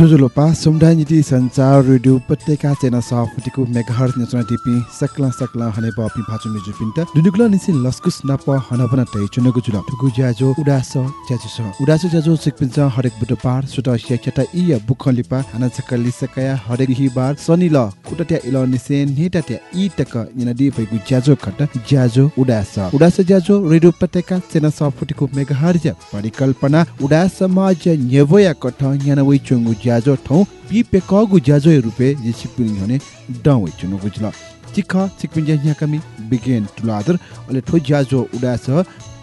जोजोलोपा समुदाय नीति संचार रेडियो उपत्यका चेना सफटिको मेगाहर्ज नेचना टिपी सकला सकला हने बपि भाचु मिजु पिन्ट दुनुकुला निसि लस्कुस नप हनबना तै चुनको जुल ठुगु ज्याजो उडास ज्याजो स उडास ज्याजो सिकपिन्छ हरेक बुधबार सुट स्याचटा इ बुखलिपा हना चकली सकया हरेक हिबार शनि ल कुटट्या इल निसे नेटाट्या इ निनदि फैगु ज्याजो खट। ज्याजो उडास उडास ज्याजो रेडियो उपत्यका चेना सफटिको मेगाहर्ज परिकल्पना। उडास समाज न्यवया कठ न्यानवै चंगु ज्याजो ठौ पिपे कगु ज्याजो रुपे जे सिपिङ हने डावै चुनु गुजल चिख चिकपिन ज्या कमी बिगेन तुलादर अले ठो ज्याजो उडास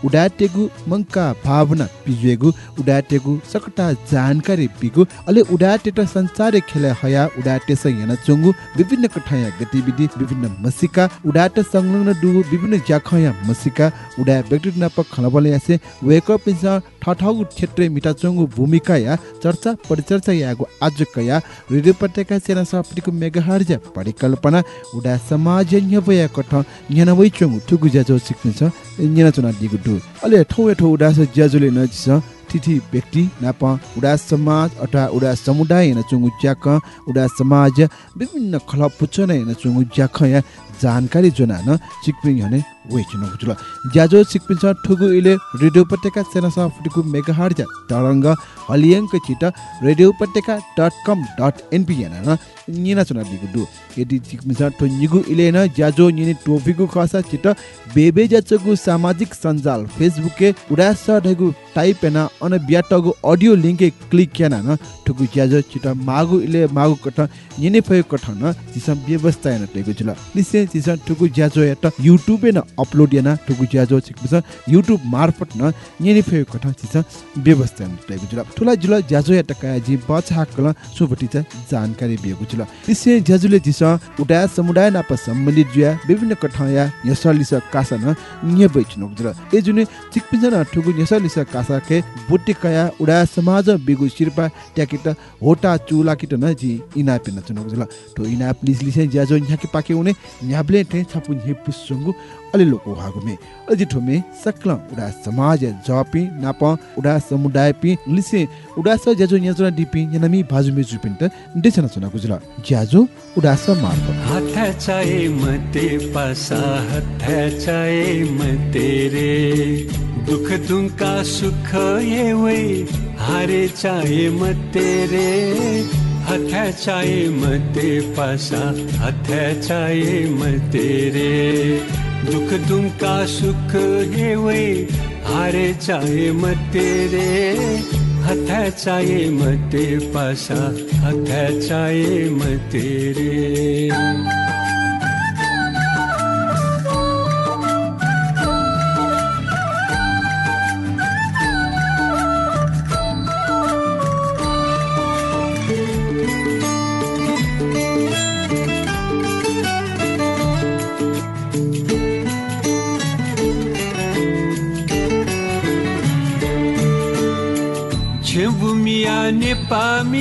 उडाटेगु मंका भावना पिजुएगु उडाटेगु सकटा जानकारी पिगु अले उडाटे त संचारे खेले हया उडाटे स yana चंगु विभिन्न कठाया गतिविधि विभिन्न मसिका उडाटे संलग्न दु विभिन्न ज्याखया मसिका उडा व्यक्ति नाप खलबले यासे वेक पिन्छ ठठगु क्षेत्र मिटा चंगु भूमिका या चर्चा परिचर्चा यागु आज कया रेडियो पत्रिका सेना सपटिको मेगाहर्ज परिकल्पना उडा समाज न्यवया कठ न्यानवै चंगु ठुगु ज्याजो सिक्नु छ न्याना दिगु दु अले ठौ ठौ उडा स ज्याजुले नजिस। तिथि व्यक्ति नाप। उडा समाज अथवा उडा समुदाय न चुङु ज्याक। उडा समाज विभिन्न खल पुच्छ न चुङु ज्याख या जानकारी जोना न सिक्पिङ हने वे जुल ज्याजो सिक्पिन्छ ठुगु इले रेडियो उपत्यका सेना सफटिकु मेगाहर्ज तरंग हलियंक चिट रेडियो उपत्यका डट कम डट एनपी चुना दिगु दु यदि सिक्पिन्छ ठो निगु इले न ज्याजो निने टोपिकु खसा चिट बेबे ज्याचगु सामाजिक सञ्जाल फेसबुके उडा स ढगु टाइप एना अन ब्याटगु अडियो लिंके क्लिक याना न ठुगु ज्याजो चिट मागु इले मागु कठ निने फय कठ न जिसम व्यवस्था याना टेगु जुल निसे जिसम ठुगु ज्याजो यात युट्युबे न अपलोड याना ठुगु ज्याजो सिक्पिन्छ युट्युब मार्फत न निने फय कठ जिसम व्यवस्था याना टेगु जुल ठुला जुल ज्याजो यात का जि बछा कल सुबटी च जानकारी जुल निसे ज्याजुले जिस उडा समुदाय नाप सम्बन्धित जुया विभिन्न कठया यसलिस कासा निय बैचुनक जुल ए जुने चिकपिन्छ न ठुगु यसलिस कासा के उडा समाज बिगु शिरपा ट्याकिट होटा चुला किट न जी इना पेन चुनक जुल तो इना प्लिज लिसे ज्याजो न्याके पाके उने न्याब्ले टे छापु न्हे पुसुंगु अलि लोको हागुमे अजि ठोमे सकल उडा समाज जपि नाप उडा समुदाय पि लिसे उडा स ज्याजो न्याजो डिपि यनमी भाजुमे जुपिन्ट देछन चुना गुजुल ज्याजो उडा स मार्फत हथचाए मते पासा हथचाए मते रे। दुख दुंका सुख ये वै हारे चाहे मते रे। हथचाए मते पासा हथचाए मते रे। दुख दुंका सुख ये वै हारे चाहे मते रे। हथ चाहे मते पासा हथ चाहे मते रे।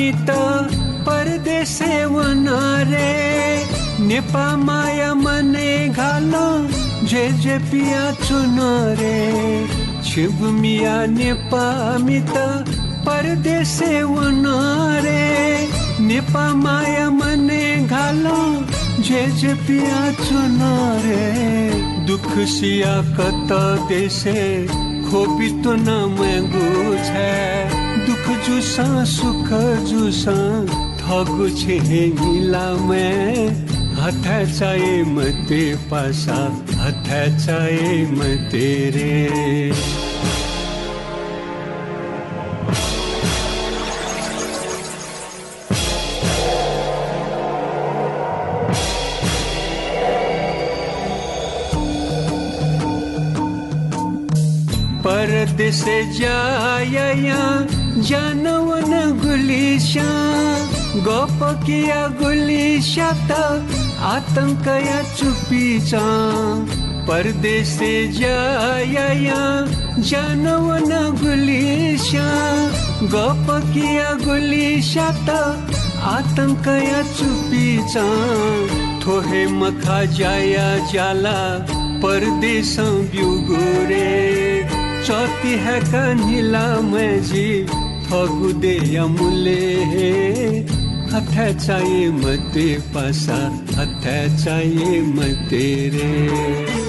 नेपामी त परदेशे वन रे नेपा माया मने घालो जे जे पिया चुन रे छेबुमिया नेपामी त परदेशे वन रे नेपा माया मने घालो जे जे पिया चुना रे दुख सिया कत देशे खोपी तो न मैगु छे दुख जुसा सुख जुसा थगु छे मिला में। हथ चाहे मते पासा हथ चाहे मते रे परदेशे जाया जानवन गुलिशा, गप किया गुलिशा त आतंक या चुपीचा परदेशे जाया जानवन गुलिशा, गप किया गुलिशा त आतंक या चुपीचा थोहे मखा जाया जाला परदेश ब्युगोरे, चौथी है कन्हिला मैजी। थगु दे यमुले हथ चाहिए मते पासा हथ चाहिए मते रे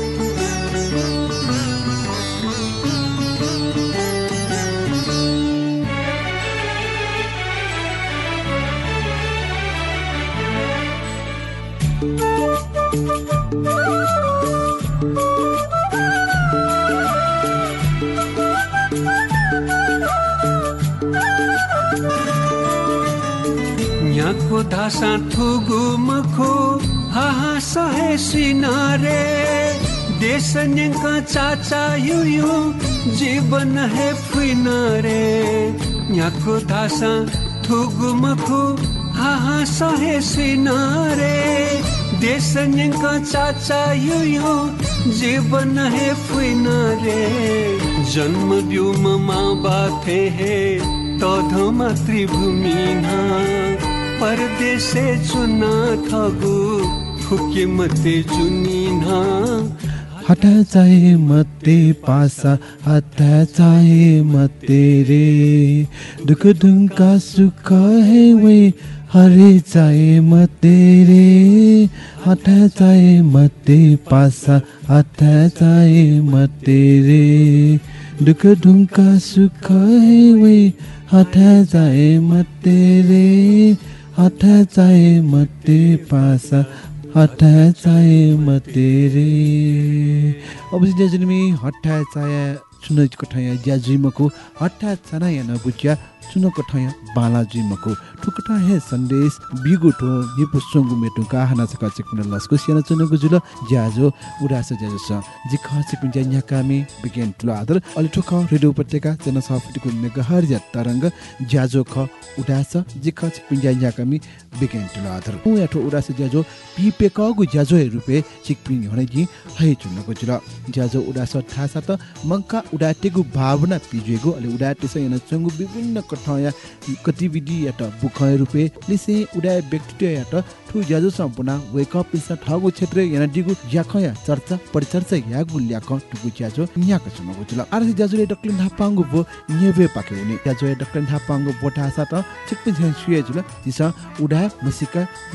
यहाँको धासा थुगु मखो हाहा सहे सिनारे। देश नेका चाचा यु यु जीवन है फुइनारे। यहाँको धासा थुगु मखो हाहा सहे सिनारे। देश नेका चाचा यु यु जीवन है फुइनारे। जन्म ब्युम माँ बाथे है मातृभूमि ना परदेशे चुना थगु फुके मते चुनिना हटा चाहे मते पासा, हटा जाए मते रे। दुख दुंका सुख है वे, हरे जाए मते रे। हटा चाहे मते पासा, हटा जाए मते रे। दुख दुंका सुख है वे, हटा चाहे मते रे। हटा चाहे मते पासा हटा चाहे मते रे अब जजनमी हटा चाहे चुन कठया ज्याजुइमको हटा चाना या नगुच्या चुन कठया बालाजी मको ठुकटा हे सन्देश बिगुटो हिपु सोंगु मेटु का सका चिकन लस्को सियाना चुनको जुल ज्याजो उडास ज्याजो स जि ख चिकन ज्या कामी बिगेन तुल आदर अलि ठोक रेडियो उपत्यका जन सफटिको मेगाहर या तरंग ज्याजो ख उडास जि ख चिकन ज्या कामी उ याठो उडास ज्याजो पिपे कगु ज्याजो रुपे चिकपिन हने जि है चुनको जुल। ज्याजो उडास ठासा त मंका उडाटेगु भावना पिजेगु अलि उडाटे स याना चंगु विभिन्न कठया गतिविधि या त बुखय रुपे। लिसे उडाय व्यक्तित्व या त ठु ज्याजो सम्पूर्ण वेक अप पिसा ठगु क्षेत्र याना याखया चर्चा परिचर्चा यागु ल्याक टुगु ज्याजो न्याक चुनको जुल। आरसी ज्याजोले डक्लिन थापांगु बो न्यबे पाके हुने ज्याजो डक्लिन थापांगु बोटासा त चिकपिन झन जुल। दिस उडाय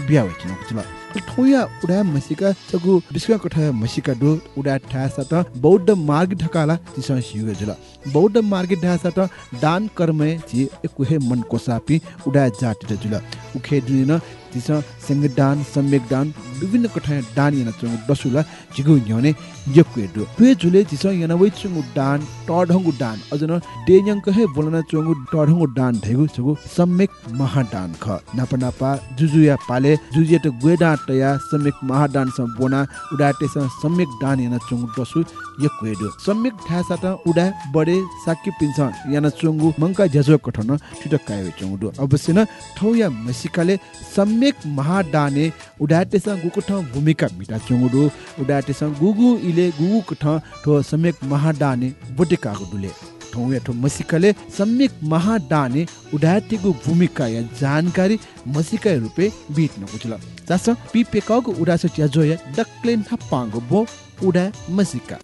बियावे चुनको जुल ठोया उडा मसिका चगु बिस्का कठा मसिका डो उडा ठासा त बौद्ध मार्ग ढकाला तिस सियुगे जुल बौद्ध मार्ग ढासा त दान कर्म छि एकुहे मन कोसापि उडा जाति जुल उखे दिन तिस सेंग दान सम्यक दान विभिन्न कठा दान याना चंगु दसुला जिगु न्यने यक्वे डो तुए जुले तिस याना वइ चंगु दान टढंगु दान। अजन डेन्यंक हे बोलना चंगु टढंगु दान धैगु चगु सम्यक महादान ख। नापा नापा जुजुया पाले जुजिया त गुएडा तया सम्यक महादान सम बोना उडाटे स सम्यक दान याना चंगु दसु यक्वे डो सम्यक ठासा त उडा बडे साक्य पिन्छ याना चंगु मंका जजो कठन ठिटकायो डो अवश्य न ठौया मसिकाले सम्यक महादाने उडाटेसँग गुकुठ भूमिका मिटा चुङुडु उडाटेसँग गुगु इले गुगु कुठ ठो सम्यक महादाने बोटेकाको डुले ठौ ठो मसिकाले सम्यक महादाने उडाटेको भूमिका या जानकारी मसिका रुपे बिट नकुचल जास पिपेकाको उडास च्याजोया डक्लेन थापांगो बो उडा मसिका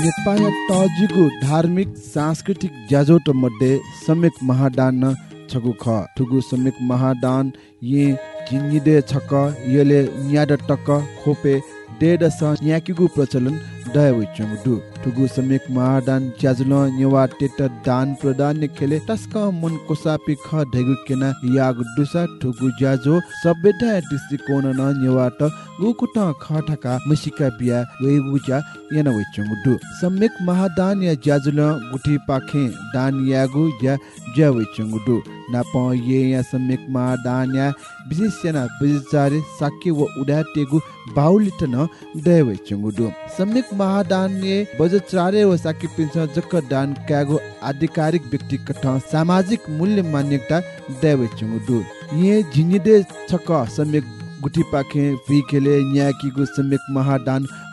नेपाल टजिगु धार्मिक सांस्कृतिक ज्याजोट मध्ये सम्यक महादान छगु ख ठुगु सम्यक महादान ये जिन्निदे छक यले न्याड टक खोपे डेड स न्याकिगु प्रचलन दय विचंग दु ठुगु सम्यक महादान च्याजुल नेवा टेट दान प्रदान खेले टस्क मन कोसापि ख ढेगु केना याग दुसा ठुगु ज्याजो सभ्यता दृष्टिकोण न नेवा त गुकुट ख ठका मसिका बिया वेगुजा याना विचंग दु सम्यक महादान या ज्याजुल गुठी पाखे दान यागु या ज्या विचंग दु नाप ये या सम्यक महादान या विशेष याना बिजारे साके व उडा टेगु बाउलिट न दय विचंग दु सम्यक महादान बजचारे व पिन्छ जक्क दान क्यागो आधिकारिक व्यक्ति कठ सामाजिक मूल्य मान्यता दैव चुङडु ये झिनिदे छक सम्यक गुठी पाखे फी खेले न्याकीको सम्यक महादान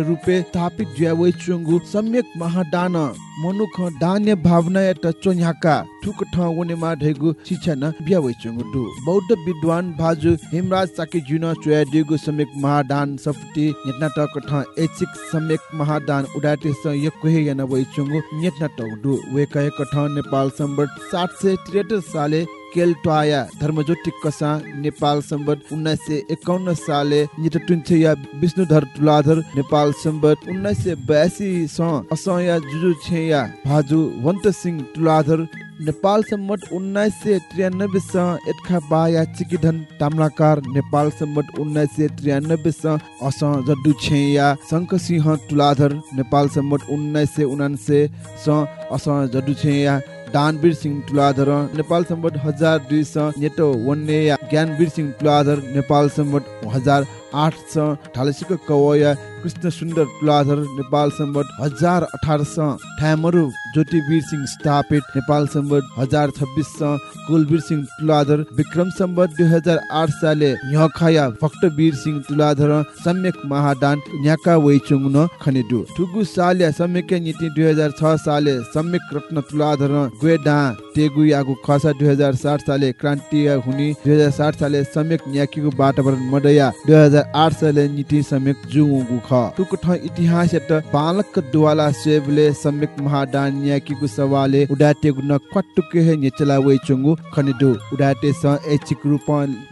रुपे स्थापित ज्या वे चोंगु सम्यक महादान मनुख दान्य भावना त चोन्याका ठुक ठ वनेमा ढेगु शिक्षा न बिया वइचंगु दु। बौद्ध विद्वान भाजु हेमराज साकी जुन चोया दिगु सम्यक महादान सफटी नेतना टक ठ एचिक सम्यक महादान उडाटे स यकोहे याना वइचंगु नेतना टक दु। वे कहे कठ नेपाल सम्बत 773 साले केलटवाया धर्मज्योति कसा नेपाल सम्बत उन्नाइस सय एकाउन्न साले निटटुन्छया विष्णुधर तुलाधर नेपाल सम्बत उन्नाइस सय बयासी असया जुजु छेया भाजु वन्त सिंह तुलाधर नेपाल सम्मत उन्नाइस सय त्रियानब्बे स एटखा बाया चिकिधन ताम्लाकार नेपाल सम्मत उन्नाइस सय त्रियानब्बे स अस जड्डु छेया शङ्ख सिंह तुलाधर नेपाल सम्मत उन्नाइस सय उनान्से स अस जड्डु छेया दानवीर सिंह तुलाधर नेपाल सम्बत हजार दुई स नेटो वन्ने ज्ञानवीर सिंह तुलाधर नेपाल सम्बत हजार आठ स ढालसिक कवया कृष्ण सुन्दर तुलाधर नेपाल सम्बत हजार अठार स ठ्यामरु ज्योतिवीर सिंह स्थापित नेपाल सम्बत हजार छब्बिस स कुलवीर सिंह तुलाधर विक्रम सम्बत दुई हजार आठ साले न्यखाया भक्तवीर सिंह तुलाधर सम्यक महादान न्याका वैचुङ न खनिदु ठुगु साले सम्यक नीति दुई हजार छ साले सम्यक रत्न तुलाधर ग्वेडा टेगु यागु खसा दुई हजार साठ साले क्रान्ति हुने दुई हजार साठ साले सम्यक न्याकीको वातावरण मडया दुई हजार आठ साले नीति सम्यक जुगु ख टुक ठ इतिहास त बालक दुवाला सेवले सम्यक महादान न्याकीको सवाले उडाटेगु न क्वाटुके हे नेचला वैचुङु खनिदु। उडाटे स एचिक रूप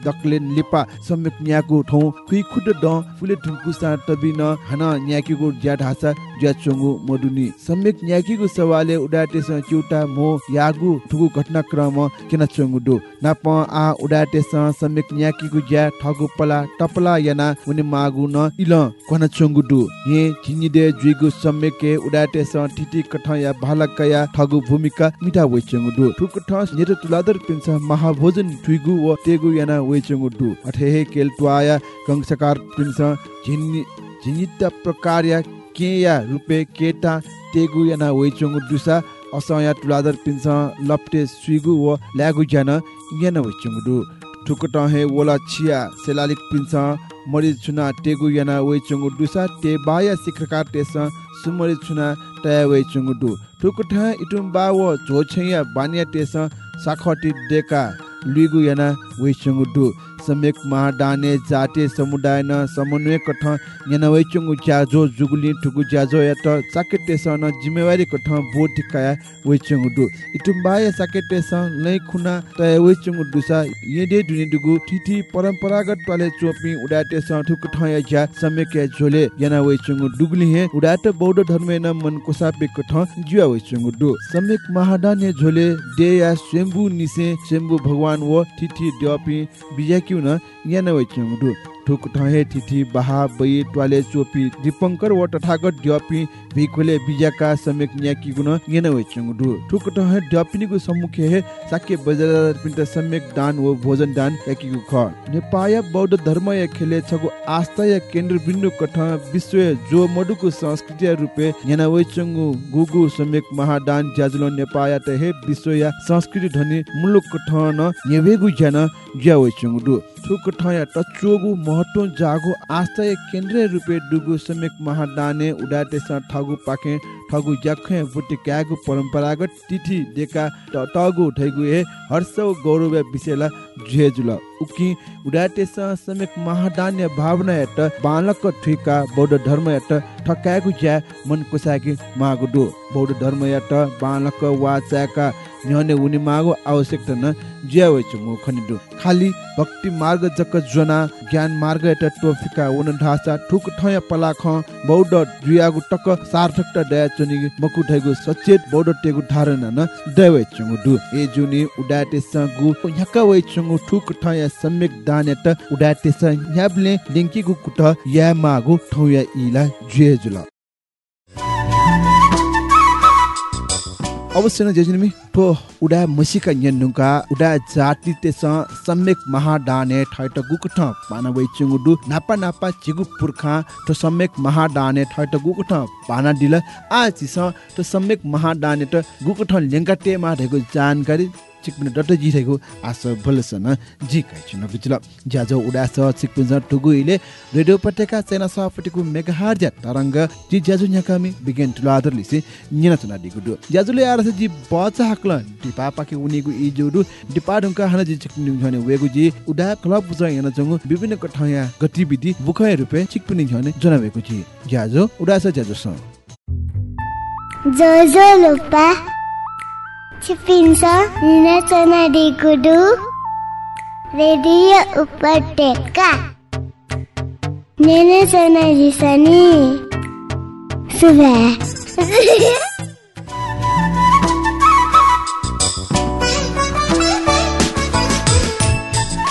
दक्ले लिपा सम्यक न्याकु ठौ खुइ खुद ड फुले ठुङ्कु सा तबिन हन न्याकीको ज्या ढासा ज्या चुङु मडुनी सम्यक न्याकीको सवाले उडाटे स चिउटा मो यागु ठुगु घटनाक्रम किन चुङु दु नाप आ उडाटे स सम्यक न्याकीको ज्या ठगु पला टपला याना उनी मागु न इल कोन चुङु दु ये झिनिदे जुइगु सम्यके उडाटे स टिटी कठ या भालक या ठगु भूमिका मिठा वइचुङु दु ठुक ठस नेत तुलादर पिन्छ महाभोजन ठुइगु व तेगु याना वइचुङु दु अठे हे केल ट्वाया कंसकार पिन्छ झिनि झिनित प्रकार या के या रुपे केटा तेगु याना वइचुङु दुसा असया तुलादर पिन्छ लप्टे सुइगु व ल्यागु ज्यान याना वइचुङु दु ठुक टहे वला छिया सेलालिक पिन्छ मरि छुना टेगु याना वे चंगु दुसा ते बाया सिखका टेस सुमरि छुना तया वे चंगु दु ठुक ठ इटुम बा व बानिया टेस साखटी डेका लुइगु याना वे चंगु दु सम्यक महादाने जाते समुदाय न समन्वय कठ याना वे चंगु ज्याजो जुगुली ठुगु ज्याजो या त साकेटे स न जिम्मेवारी कठ बोट ठिकाया वे चंगु दु इटुम बाया साकेटे स लै खुना तया वे चंगु दुसा येदे दुनि दुगु ठिठी परम्परागत टले चोपी उडाटे स ठुक ठया ज्या सम्यक झोले याना वे चंगु दुगली हे उडाट बौद्ध धर्म न मन कोसापे कठ जुया वे चंगु दु सम्यक महादाने झोले दे या स्वयंभू निसे स्वयंभू भगवान व ठिठी द्यपी बिजा क्यु न याना वे चंगु दु ठुक ठहे तिथि बहा बई ट्वाले चोपी। दीपंकर व तथागत ड्यपी भिखोले बिजाका समेक न्याकी गुण येन वे चंगडु। ठुक ठहे ड्यपिनीको सम्मुखे हे साके बजार पिन्ट सम्यक दान व भोजन दान याकीको ख नेपाय बौद्ध धर्म या खेले छगु आस्था या केन्द्र बिन्दु कठ विश्व जो मडुको संस्कृति रूपे येन वे चंगु। गुगु सम्यक महादान ज्याजुलो नेपाया त हे विश्व या संस्कृति धनी मुलुक कठन नेवेगु ज्यान ज्या वे चंगडु। ठुक ठया टचोगु महत्व जागु आस्था या केन्द्र रूपे डुगु सम्यक महादाने उडाटे स ठगु पाके ठगु ज्याखे बुटी क्यागु परम्परागत तिथि ट- टगु ठैगु ए हर्ष गौरव विषयला जुला उकि उडाटे स सम्यक महादान्य भावना एट बालक ठिका बौद्ध धर्म एट ठकाएको ज्या मन कोसाकी मागु डु बौद्ध धर्म एट बालक वाचाका न्यने उनी मागो आवश्यकता न ज्या वइ चंगु खनिडु खाली भक्ति मार्ग जक जना ज्ञान मार्ग एट टोफिका उन ढासा ठुक ठय पलाख बौद्ध जुयागु टक सार्थकता दया चनि मकु ठैगु सचेत बौद्ध टेगु धारणा न दय चंगु दु ए जुनि उडाटे सगु वइ चंगु ठुक ठय सम्यक दान एट उडाटे स ह्याबले लिंकीगु कुट या मागु ठौया इला जुए अवश्य न जेजिनमी ठो उडा मसिका न्यनुका उडा जाति तेस सम्यक महादाने ठैट गुकठ पाना चुङुडु नापा नापा चिगु पुर्खा ठो सम्यक महादाने ठैट गुकठ पाना दिल आ चिस ठो सम्यक महादाने त गुकठ लेंगाटे मा रहेको जानकारी चिकपिन डट जिरहेको आस भलसन जी काइछु नबुझल ज्याजो उडास चिकपिन टुगु इले रेडियो पटेका सेना सफटिको मेगाहार ज्या तरंग जी ज्याजो न्याकामी बिगेन टुलादर लिसे न्यना चना दिगुडु ज्याजुले आरस जी बचा हक्ल डिपा पाके उनीगु इजुडु डिपा ढुंका हन जी चिकपिन झने वेगु जी उडा क्लब बुझ याना जंगु विभिन्न कठया गतिविधि बुखय रुपे चिकपिन झने जनावेगु जी ज्याजो उडास ज्याजो स Jojo lupa ಚಿಪಿನ್ಸಾ ನಿನಸನಡಿಗುಡು ರೇಡಿಯೋ ಉಪಟೆಕ ನೆನೆಸನಜಿಸನಿ ಸುವೆ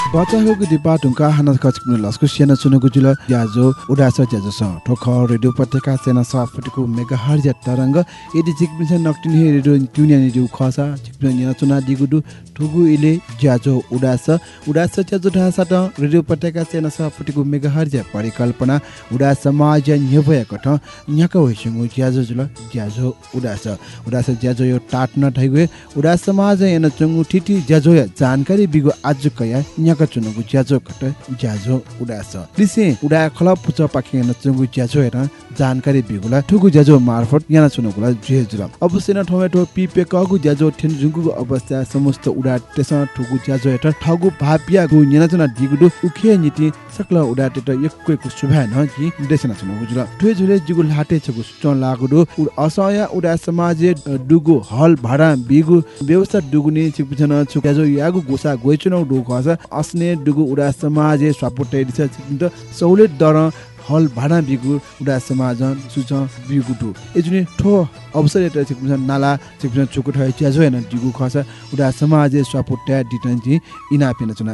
बचाको दिपा ढुङ्का हाना कचकुन लस्कु सेना चुनको जुल ज्याजो उडास ज्याजो स ठोख रेडियो पत्रिका सेना सफटको मेगा हर ज्या तरंग यदि जिकबिस नक्टिन हे रेडियो ट्युनिया दिउ खसा जिकबिस नि चुना दिगुडु ठुगु इले ज्याजो उडास उडास ज्याजो ढासा त रेडियो पत्रिका सेना सफटको मेगा हर ज्या परिकल्पना उडा समाज न्यभय कठ न्याक होइसंगु ज्याजो जुल ज्याजो उडास उडास ज्याजो यो टाट न ठैगु उडा समाज एन चंगु ठिठी ज्याजो जानकारी बिगु आज कया न्याक चुनुगु ज्याजो कट ज्याजो उडास लिसे उडा खला पुच पाखे न चंगु ज्याजो हेर जानकारी बिगुला ठुगु ज्याजो मार्फत याना चुनुगुला जुहे जुल अवश्य न ठमेटो पिपे कगु ज्याजो ठेन जुगु अवस्था समस्त उडा तेस ठुगु ज्याजो हेर ठगु भापिया गु याना चुना दिगुडु उखे नीति सकला उडा टेट यक्कैको सुभा न कि देशना चुनुगु जुल ठुए जुले जिगु लाटे छगु चन उड असया उडा समाजे डुगु हल भाडा बिगु व्यवस्था डुगुनी छु ज्याजो यागु गोसा गोइचुन डु खसा अस्ने डुगु उडा समाजे स्वापुटे दिस त सहुलियत दर हल भाडा बिगु उडा समाज सुच बिगु टु एजुने ठो अवसर छिपिछन नाला छिपिछन छुकु ठय च्याजो हेन दिगु खसा उडा समाजे स्वापुटे दिटन जि इना पिन चुना।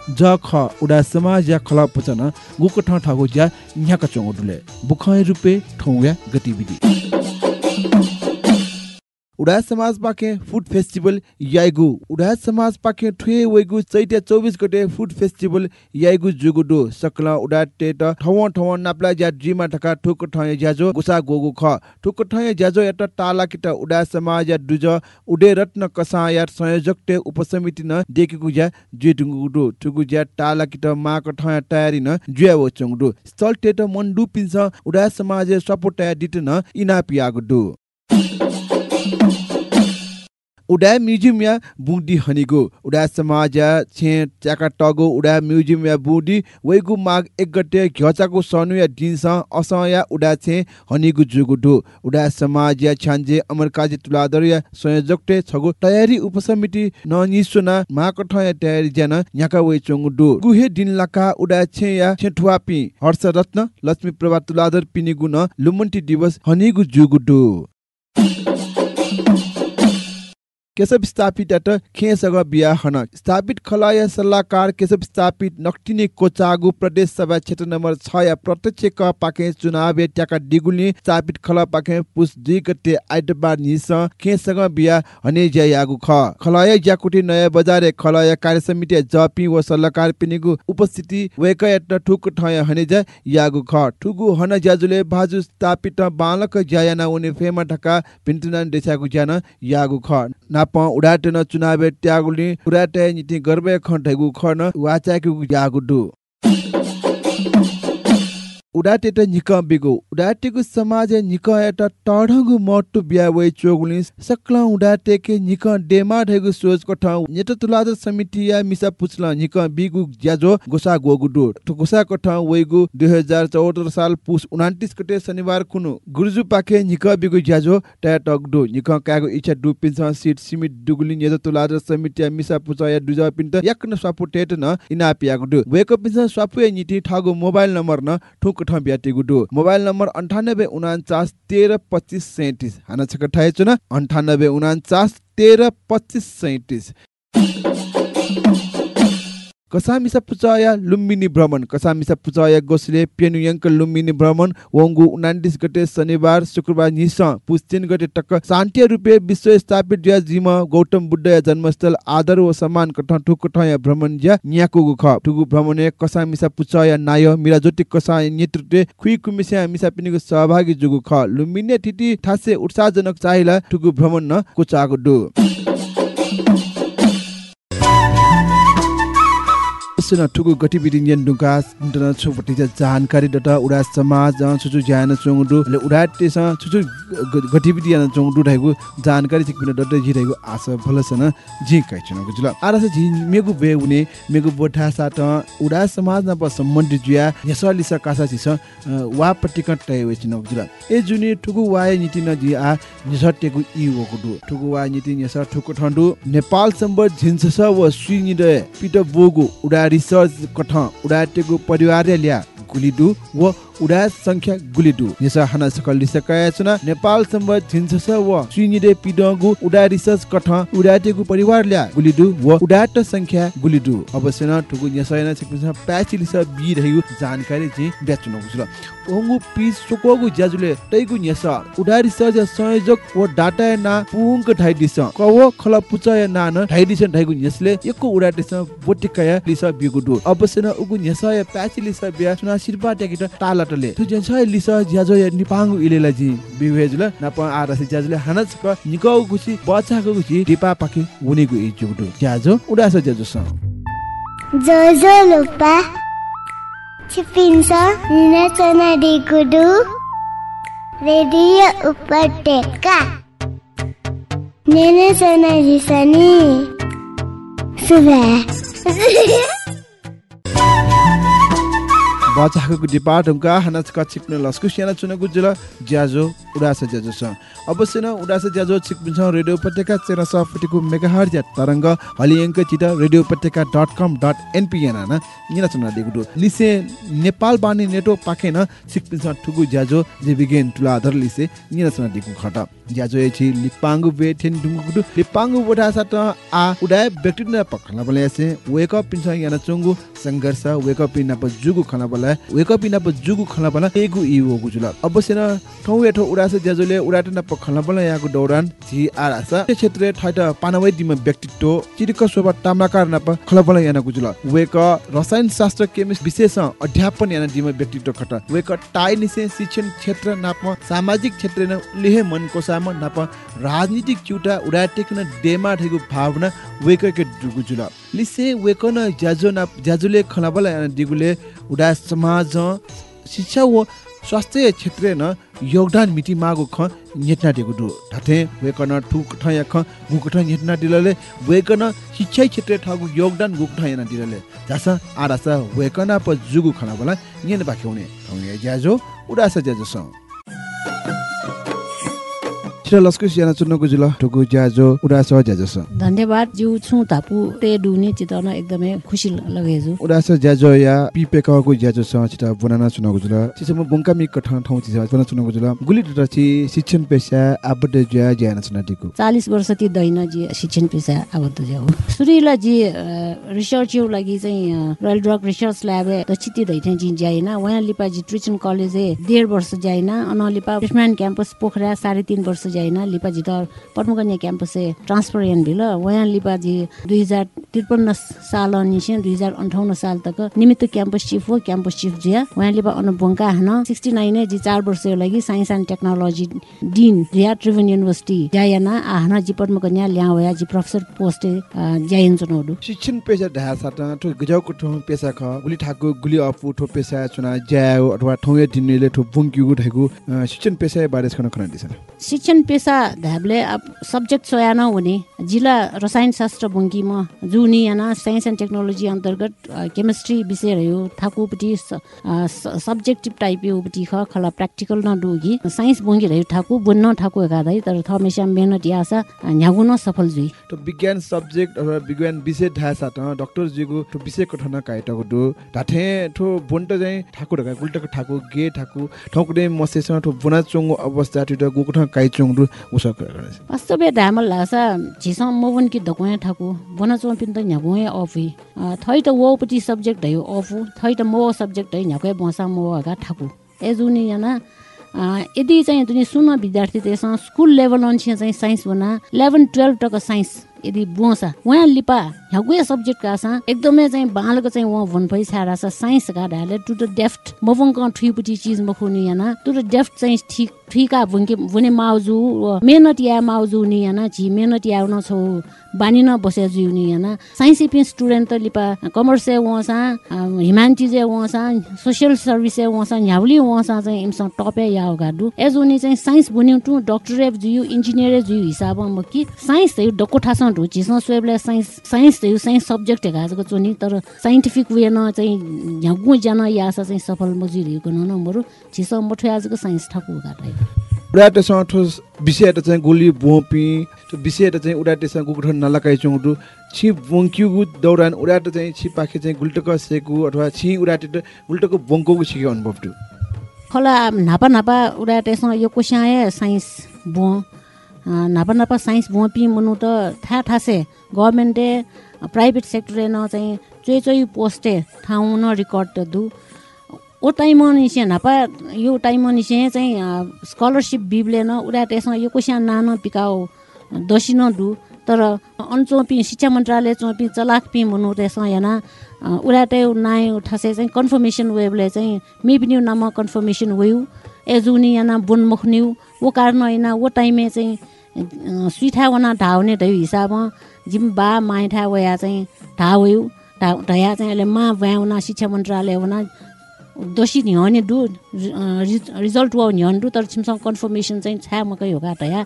ज ख उडा समाज या खला पुचन गुक ठ ज्या न्याक चंगु दुले बुखय रुपे ठौया गतिविधि उडा समाज पाके फुड फेस्टिभल याइगु। उडा समाज पाके ठुए वेगु चैते 24 गते फुड फेस्टिभल याइगु जुगुडो। सकला उडा टेट ठव ठव नाप्ला ज्या जिमा ढका ठुक ठय ज्याजो गुसा गोगु ख। ठुक ठय ज्याजो एट ताला किट उडा समाज या दुज उडे रत्न कसा या संयोजक टे उपसमिति न देकिगु ज्या जुटुगु डो ठुगु ज्या ताला किट माक ठय तयारी न जुया वो चंगडो स्थल टेट मन्डु पिन्छ उडा समाज सपोर्ट न इना पियागु डो उडा म्युजियम या बुडी हनिगु उडा समाज या छे चाका टगो उडा म्युजियम या बुडी वैगु माग एक गते घ्यचाको सनु या दिनस अस या उडा छे हनिगु जुगुडु उडा समाज या छान्जे अमरकाजी तुलादर या संयोजकटे छगु तयारी उपसमिति न निसुना माकठ या तयारी ज्यान न्याका वइ चंगुडु गुहे दिन लाका उडा छे या छेठुवापी हर्ष रत्न लक्ष्मी प्रभा तुलादर पिनिगु न लुमन्टी दिवस हनिगु जुगुडु केशव स्थापित खेसग बिया हन स्थापित खलाय सल्लाहकार केशव स्थापित नक्टिने कोचागु प्रदेश सभा क्षेत्र नम्बर 6 या प्रत्यक्ष क पाके चुनाव ट्याका डिगुली स्थापित खला पाके पुस दुई गते आइतबार निस खेसग बिया हने ज्या यागु ख। खलाय ज्याकुटी नयाँ बजार खलाय कार्य समिति जपी व सल्लाहकार पिनिगु उपस्थिति वेक एट ठुक ठय हने ज्या यागु ख। ठुगु हन ज्याजुले भाजु स्थापित बालक ज्यायाना उनी फेमा ढका पिन्टुनान देशागु ज्यान यागु ख। उडाटन चुनाव त्यागुली उडाटे निति गर्वे खन्टेगु खन वाचाकु यागु दु उडाटे त निक बिगो उडाटेको समाज निक एट टढगु मट्टु बिया वइ चोगुली सक्ल उडाटे के निक डेमा ढेगु सोच को ठाउँ नेट तुलाद समिति या मिसा पुछल निक बिगु ज्याजो गोसा गोगु तो गोसा को ठाउँ वइगु 2074 साल पुस 29 गते शनिबार कुनु गुरुजु पाके निक बिगु ज्याजो टा टक दु निक कागु इच्छा दु पिन्छ सिट सिमिट दुगुली नेट तुलाद समिति या मिसा पुछ या दुजा पिन्त यक्न सपोटेट न इना पियागु दु वेक पिन्छ सपु निति ठगु मोबाइल नम्बर न ठुक ठं ब्याटेगु दु मोबाइल नम्बर अन्ठानब्बे उनान्चास तेह्र पच्चिस सैतिस। हाना छक अन्ठानब्बे उनान्चास तेह्र पच्चिस सैतिस। कसामिसा पुचाया लुम्बिनी भ्रमण कसामिसा पुचाया गोसले पेनुयङ्क लुम्बिनी भ्रमण वङ्गु उनान्तिस गते शनिबार शुक्रबार निस पुस्तिन गते टक्क शान्तिय रूपे विश्व स्थापित ज्या जिम गौतम बुद्ध या जन्मस्थल आदर व सम्मान कठ ठुक या भ्रमण ज्या न्याकुगु ख ठुगु भ्रमण कसामिसा पुचाया नाय मिराजोति कसा नेतृत्व खुइ कुमिसा मिसा पिनिगु सहभागी जुगु ख लुम्बिनी थिति ठासे उत्साहजनक चाहिला ठुगु भ्रमण न दु सुन ठुकु गतिविधि नियन दुका इन्टरनेट छुपटी जानकारी डटा उडा समाज छुचु ज्यान चोङडु ले उडा तेस गतिविधि यान चोङडु जानकारी छिक बिना डटा जि ढाइगु आस भलसन जि काइ चुन गुजुल आरस जि मेगु बे उने मेगु बोठा सात उडा समाज न सम्बन्धित जुया यसली स कासा छिस वा पटिक टय वे चिन गुजुल ए जुनि ठुकु वाय नीति न जि आ निसटेगु इ वगुडु ठुकु वाय नीति निस ठुकु ठन्डु। नेपाल सम्बन्ध झिन्सस व सुइनि दे पिट बोगु उडा रिसर्च कठ उडाटेको परिवार ल्या। गुलिडु व उडा संख्या गुलिडु। निस हना सकल लिसकाया छुना नेपाल सम्बन्ध झिन्सस व सुइनिदे पिडगु उडा रिसर्च कठ उडाटेको परिवार ल्या गुलिडु व उडाट संख्या गुलिडु। अवश्य न ठुगु यसैना छिकपिस प्याचि बि रहु जानकारी जि बेच्नु गुजुल ओंगु पि सोकोगु ज्याजुले तैगु न्यस उडा रिसर्च संयोजक व डाटा ना पुंग ढाइ दिस कव खल पुचय ना न ढाइ दिस ढाइगु न्यसले एको उडा दिस बोटिकाया लिस बिगुडु। अवश्य न उगु न्यसय प्याचि लिस बिया सिरपा ट्याकिट टालटले तु जसय लिस ज्याजो या निपांगु इलेला जी बिवेजुल नप आरसी ज्याजुले हानच क निकौ गुसी बचाको गुसी टिपा पाके उनीगु इ जुगुडु ज्याजो उडास ज्याजो स जोजो लुपा छिपिन्छ निनाचना डिगुडु रेडियो उपत्यका। निनाचना जिसनी सुबह बचाको डिपार्टमेन्टका हानाच कचिक्न लस्कु सियाना चुनको जुल ज्याजो उडास ज्याजो छ। अवश्य न उडास ज्याजो छिकपिन्छ रेडियो उपत्यका चेरा सफटिको मेगाहर ज्या तरङ्ग हलियङ्क चित radio Upatyaka dot com dot NP निना चुना दिगुडु लिसे नेपाल बानी नेटो पाखेन छिकपिन्छ ठुगु ज्याजो जे बिगेन तुला आधार लिसे निना चुना दिगु खट ज्याजो एछि लिपाङ्गु बेठेन डुङ्गुडु लिपाङ्गु बोठा सात आ उडाय व्यक्ति न पखला बलेसे वेक अप पिन्छ याना चुङ्गु संघर्ष वेक अप पिना जुगु खना बला वेक अप पिना प जुगु खना बला एगु इवो गुजुल अवश्य न ठौ एठो उडास ज्याजोले उडाट न प खना बला याको दौरान जी आर आसा ते क्षेत्र ठाइट पानवै दिम व्यक्तित्व चिरिक सोबा ताम्राकार न प खला बला याना गुजुल वेक रसायन शास्त्र केमिस्ट विशेष अध्यापन याना दिम व्यक्तित्व खट वेक टाइ निसे शिक्षण क्षेत्र नाप सामाजिक क्षेत्र न लेहे मन कोसाम नाप राजनीतिक चुटा उडाटेक न डेमा ठेगु भावना वेक के गुजुल लिसे वेक न ज्याजो ना ज्याजुले खलाबला याना दिगुले उडा समाज शिक्षा व स्वास्थ्य क्षेत्र न योगदान मिति मागो ख नेटना दिगु दु ढाथे वेकन ठुक ठ ख गुक ठ नेटना दिलले वेकन शिक्षा क्षेत्र ठगु योगदान गुक ठ याना दिलले जासा आरासा वेकन प जुगु खना बला नेन बाखे हुने हौने ज्याजो उडासा ज्याजो स छिरा लस्कुस याना चुन्नको जुल ठुकु ज्याजो उडासा ज्याजो स धन्यवाद जिउ छु तापु ते डुने चितन एकदमै खुसी लगेछु उडास ज्याजो या पिपेकको ज्याजो स छिटा बनाना चुनको जुल छिसम बुंका मि कठन ठाउँ छिसा बना चुनको जुल गुली टटा छि शिक्षण पेशा आबड ज्या ज्याना चुना दिको चालिस वर्ष ती दैन जी शिक्षण पेसा आबद्ध ज्या हो सुरीला जी रिसर्च यो लागि चाहिँ रोयल ड्रग रिसर्च ल्याब दक्षिती दैथे जी जाइन वहाँ लिपा जी ट्रिचन कलेज डेढ वर्ष जाइन अन लिपा फ्रेसम्यान क्याम्पस पोखरा साढे तिन वर्ष जाइन लिपा जी त पद्मकन्या क्याम्पस ट्रान्सफर एन भिल। वहाँ लिपा जी दुई हजार त्रिपन्न साल निसे दुई हजार अन्ठाउन्न साल तक निमित्त क्याम्पस चिफ हो क्याम्पस चिफ जिया वहाँ लिपा अनुबङ्का हान। सिक्सटी नाइन जी चार वर्षको लागि साइन्स एन्ड टेक्नोलोजी डिन जिया ट्रिभन युनिभर्सिटी ज्यायाना आहना जी पद्मकन्या ल्यावया जी प्रोफेसर पोस्ट ज्यायन चुनौडु शिक्षण पेशा ढा साटा ठो गजाउको ठो पेशा ख गुली ठाकु गुली अफु ठो पेशा चुना ज्यायो अथवा ठौए दिनेले ठो बुंक्युगु ढाकु शिक्षण पेशा बारे खन खन दिसन शिक्षण पेसा धाबले अब सब्जेक्ट सोया नहुने जिल्ला रसायन शास्त्र बुङ्कीमा जुनी याना साइन्स एन्ड टेक्नोलोजी अन्तर्गत केमिस्ट्री विषय रह्यो। ठाकुपट्टि सब्जेक्टिभ टाइप योपट्टि ख खला प्र्याक्टिकल न डुगी। साइन्स बुङ्गी रह्यो ठाकु बुन्न ठाकु एकादै तर थमेसा मेहनत यासा न्यागुन सफल जुई। ठो विज्ञान सब्जेक्ट अथवा विज्ञान विषय ढा साटा डाक्टर जिगु विषय कठन काइटको दु ढाठे ठो बोन्ट चाहिँ ठाकु ढका गुल्टको ठाकु गे ठाकु ठौकुडे मसेस ठो बुना चोङ अवस्था ठ काइ चोङ दु उसा करे वास्तव ढामल लासा झिस मोबन कि धकुया ठाकु। बन चोपिन त न्यागुए अफि थै त वोपट्टि सब्जेक्ट है अफु। थै त मो सब्जेक्ट है न्याकुए बसा मो हगा ठाकु। जुनि याना यदि चाहिँ दुनी सुन विद्यार्थी त्यसमा स्कुल लेभल अनुसार चाहिँ साइन्स बना। इलेभेन टुवेल्भ टक साइन्स यदि बोसा उहाँ लिपा ह्यागुए सब्जेक्ट का छ एकदमै चाहिँ बालको चाहिँ उहाँ भनफै छाडा छ science Dhale to the depth मफङ ठुइपट्टि चिज मखुनी याना टु द डेफ्ट चाहिँ ठिक ठिका भुन्के भुने माउजु मेहनत या माउजु नि याना झि मेहनत या न छौ बानी न बसे जुनि याना। साइन्स इपिन स्टुडेन्ट त लिपा कमर्स से वहाँसा ह्युम्यानिटी जे वहाँसा सोसियल सर्भिस से वहाँसा ह्याउली वहाँसा चाहिँ इमसँग टपे या गाडु एज उनी चाहिँ साइन्स बुन्यौ टु डक्टरेट जुयु इन्जिनियर जुयु हिसाबमा कि साइन्स चाहिँ ढुचिसँग स्वेबले साइन्स साइन्स चाहिँ साइन्स सब्जेक्ट हेगाजको चोनि तर साइन्टिफिक वे न चाहिँ ह्यागु जान यासा चाहिँ सफल मजुरिएको न मरु मठो आजको साइन्स ठाकु गाटाइ उडाटेसँग ठो विषय त चाहिँ गोली बोपी त्यो विषय त चाहिँ उडाटेसँग गुकु ठो नलकाइ दु छि बोङ्क्युगु दौरान उडाट चाहिँ छि पाखे चाहिँ गुल्टक सेकु अथवा छि उडाटे त गुल्टक बोङ्कोगु छिके अनुभव दु खोला नापा नापा उडा त्यसमा यो कोस्याए साइन्स बो नापा नापा साइन्स बो पि मनु त थाहा थासे। गभर्मेन्टले प्राइभेट सेक्टरे न चाहिँ चोइ चोइ पोस्टे ठाउँ न रिकर्ड त दु। ओ टाइम निसे नापा यो टाइम निसे चाहिँ स्कलरसिप बिबले न उडा त्यसमा यो कोस्या नानो पिकाओ दसी न दु। तर अनचोपी शिक्षा मन्त्रालय चोपी चलाक पि मनु त्यसमा याना उडाटे नाय ठासे चाहिँ कन्फर्मेसन वेबले चाहिँ मे पनि नाम कन्फर्मेसन वेयु एजुनी याना बुन मुखन्यु वो कारण ऐना वो टाइमे चाहिँ अ, सुइठा वना ढाउने ढयु हिसाबमा जिम बा माइठा वया चाहिँ ढावयु ढा ढया चाहिँ अहिले मा व्याउना शिक्षा मन्त्रालय वना दोषी न्ह्याउने डु रिजल्ट वा न्ह्याउनु डु तर छिमसँग कन्फर्मेसन चाहिँ छ्या मकै हो ढया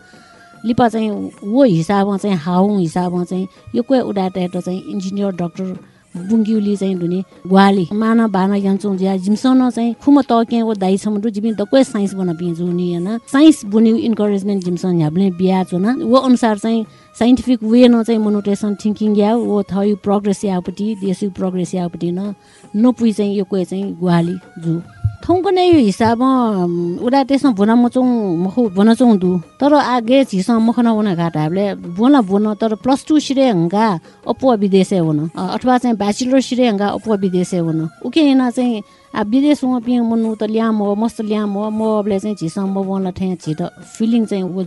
लिपा चाहिँ वो हिसाबमा चाहिँ हाउ हिसाबमा चाहिँ यो कोही उडाटेट चाहिँ इन्जिनियर डक्टर बुङ्ग्युली चाहिँ धुने ग्वाली माना बाना यान्छौँ ज्या जिमसन चाहिँ खुम तके वो दाइ छम रु जिमी दक्वे साइन्स बना पिजु नि हैन साइन्स बुन्यु इन्करेजमेन्ट जिमसन ह्याब्ले बिया चोना वो अनुसार चाहिँ साइन्टिफिक वे न चाहिँ मोनोटेसन थिङ्किङ या वो थयु प्रोग्रेस यापट्टि देशु प्रोग्रेस यापट्टि न नपुइ चाहिँ यो कोही चाहिँ ग्वाली जु थौको नै यो हिसाबमा अम, उडा त्यसमा भुना मचौँ मखु भुन दु। तर आगे झिस मखना हुन घाट। हामीले बोला बोन तर प्लस टू सिरे हङ्गा अपुवा विदेशे हुन अथवा चाहिँ ब्याचलर सिरे हङ्गा अपुवा विदेशे हुन। उके हिँड चाहिँ आ विदेश उहाँ पिँ मनु त ल्याम हो मस्त ल्याम हो। म अबले चाहिँ झिस म बोला ठे छिट फिलिङ चाहिँ ऊ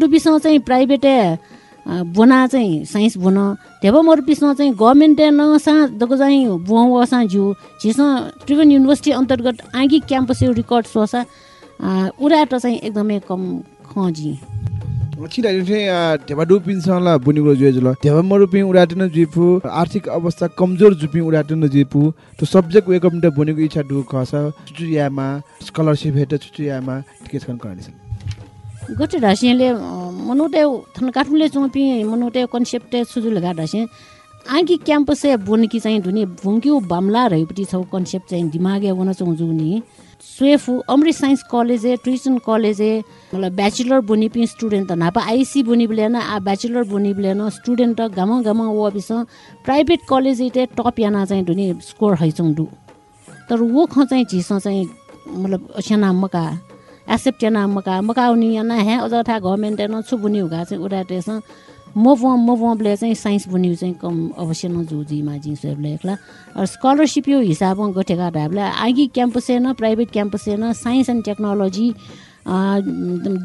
डुबीसँग चाहिँ प्राइभेटे बोना चाहिँ साइन्स बोन। धेबो मोर पिसमा चाहिँ गभर्मेन्ट न सा दको चाहिँ बुवा वसा जु छिस त्रिभुवन युनिभर्सिटी अन्तर्गत आगी क्याम्पस यो रिकर्ड सोसा। उडाट चाहिँ एकदमै कम खजी। जिफु आर्थिक अवस्था कमजोर जुपिन उडाटन जिफु तो सब्जेक्ट वेकअप त बुनिगो इच्छा दु खस चुचुयामा स्कलरशिप हेट चुचुयामा गोटे ढासियाले मनुटे थन काठुले चोपी मनुटे कन्सेप्ट सुजुल गा ढासिया आँकी क्याम्पसे बोनकी चाहिँ धुनी भुङ्क्यु बाम्ला रहेपट्टि छौ कन्सेप्ट चाहिँ दिमागे वन चौजु नि। स्वेफु Amrit science college tuition college मतलब बैचलर बोनी पी स्टूडेंट नापा आईसी बोनी बिलेन आ बैचलर बोनी बिलेन स्टूडेंट गम गम वो बिस प्राइभेट कॉलेज इटे टप याना चाहिँ धुनी स्कोर हैचौँ डु। तर वो ख चाहिँ झिस चाहिँ मतलब स्याना मका एक्सेप्ट याना मका मका उनी याना हे अझ गभर्मेन्ट न छु बुनी हुगा चाहिँ उडा टेस म मोबले चाहिँ साइन्स बुन्यु चाहिँ कम अवश्य न जिमा जी सोहेबले एक्ला स्कॉलरशिप यो हिसाब गठेका ढाबला आगे है ना प्राइवेट कैंपस है ना साइंस एंड टेक्नोलॉजी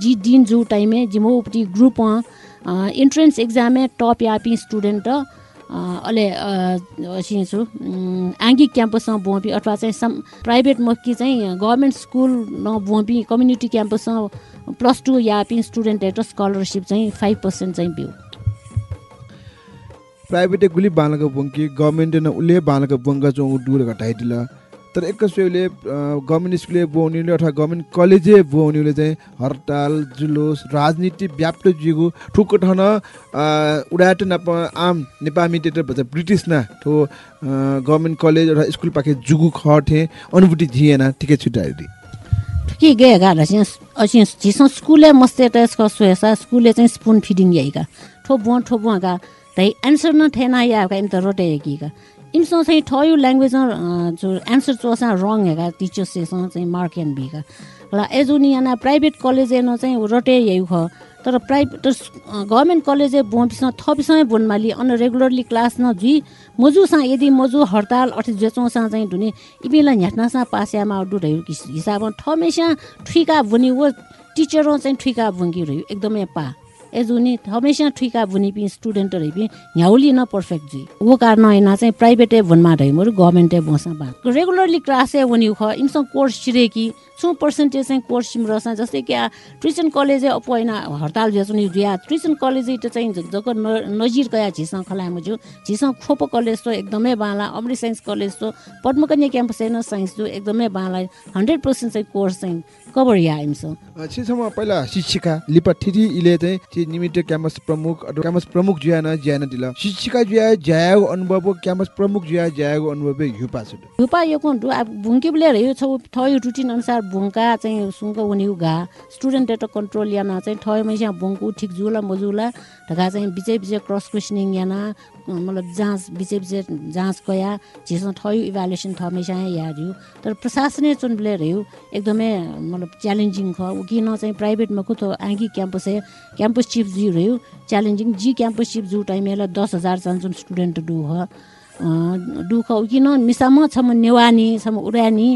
जी दिन जो टाइम जिमो उपटी ग्रुप इन्ट्रेन्स एक्जाम टप यापी स्टुडेन्ट अहिले असी छु आङ्गी क्याम्पसमा बोपी अथवा चाहिँ सम प्राइभेट मक्की चाहिँ गभर्मेन्ट स्कुल नबोपी कम्युनिटी क्याम्पसमा प्लस टू यापी स्टुडेन्टहरू स्कलरसिप चाहिँ फाइभ पर्सेन्ट चाहिँ बिउ प्राइभेट गुली बालक बुङ्की गभर्मेन्ट न उसले बालक बुङ्गा चौ डुर घटाइदिल। तर एकैचोटि गभर्मेन्ट स्कुलले बोनिले अथवा गभर्मेन्ट कलेजे बोनिले चाहिँ हडताल जुलुस राजनीति व्याप्त जिगु ठुक ठन उडाट नप आम नेपाली भन्छ ब्रिटिस न ठो गभर्मेन्ट कलेज अथवा स्कुल पाखे जुगु खटे अनुभूति झिएन ठिकै छुट्याइदि के गे गाडा चाहिँ झिसो स्कुले मस्ते त्यसको सोएसा स्कुलले चाहिँ स्पुन फिडिङ याइका ठो बुवा ठो बुवा answer na thena ya ka im ta rote ki ka sai thoyu language na जो answer cho sa wrong है का टीचर से सा चाहिँ मार्क एन्ड बी का ला एजुनी याना प्राइभेट कलेज न चाहिँ रोटे यही ख तर प्राइभेट गभर्मेन्ट कलेज बोपिसँग थपिसँग बोनमाली अन रेगुलरली क्लास न मजुसँग यदि मजु हडताल अर्थात् जेचौँसँग चाहिँ धुने इमेला ह्याट्नासँग पास्यामा डुरहरू हिसाबमा थमेसा ठुइका बुनि वो टिचर चाहिँ ठुइका बुङ्गी रह्यो एकदमै पा एजुनी हमेसा ठुका बुनी पि स्टुडेन्ट रही ह्याउली न पर्फेक्ट जी। वो कारण ऐना चाहिँ प्राइभेटे भुनमा ढैमरु गभर्मेन्टे बसा बा रेगुलरली क्लास ए वनि ख इमसँग कोर्स छिरेकी छु पर्सेन्टेज चाहिँ कोर्स सिमरस जस्तै कि ट्रिसन कलेज अपो होइन हडताल भेछु नि जुया ट्रिसन कलेज त चाहिँ जग नजिर कया झिसँग खलाम छु झिसँग खोप कलेज त एकदमै बाला अमृत साइन्स कलेज त पद्मकन्या क्याम्पस होइन साइन्स जो एकदमै बाला हन्ड्रेड पर्सेन्ट चाहिँ कोर्स चाहिँ कभर या आइम्स छिसम्म पहिला शिक्षिका लिपा ठिठी इले चाहिँ निमित्त क्याम्पस प्रमुख क्याम्पस प्रमुख जुया न ज्यान दिल शिक्षिका जुया ज्याएको अनुभव क्याम्पस प्रमुख जुया ज्याएको अनुभव युपा छ युपा यो कोन बुङ्के यो छ थयो रुटिन अनुसार बुङका चाहिँ सुङ्क उनी घा स्टुडेन्ट एट कन्ट्रोल याना चाहिँ ठयमै यहाँ बुङको ठिक जुला मजुला ढका चाहिँ बिचै बिचै क्रस क्वेसनिङ याना मतलब जाँच बिचै बिचै जाँच कया झिसमा ठयो इभ्यालुएसन थमेसा यार्यो तर प्रशासनीय चुनले रह्यो एकदमै मतलब च्यालेन्जिङ ख ऊ किन चाहिँ प्राइभेटमा कुतो आँगी क्याम्पस क्याम्पस चिफ जी रह्यो। च्यालेन्जिङ जी क्याम्पस चिफ जु टाइम दस हजार जान्छन् स्टुडेन्ट डु ह दुःख किन मिसाम छ म नेवानी उडानी